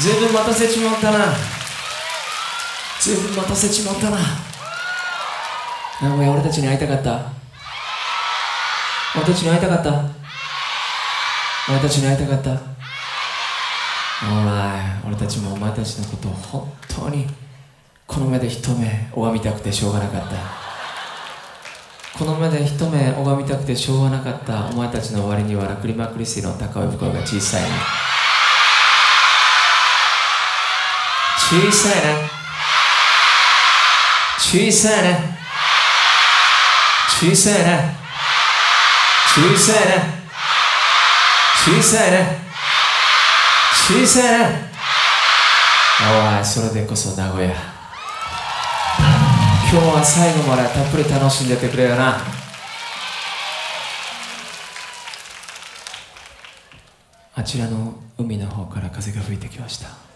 ずいぶん待たせちまったなずいぶん待たせちまったな名古屋俺た。ちに会いたかった。俺たちに会いたかった。俺たちに会いたかった。お前俺たちもお前たちのことを本当にこの目で一目拝みたくてしょうがなかった。この目で一目拝みたくてしょうがなかった。お前たちの割にはラクリマクリスティの高い声が小さいな小さいな小さいな小さいな小さいな小さいな小さいなおいそれでこそ名古屋。今日は最後までたっぷり楽しんでてくれよな。あちらの海の方から風が吹いてきました。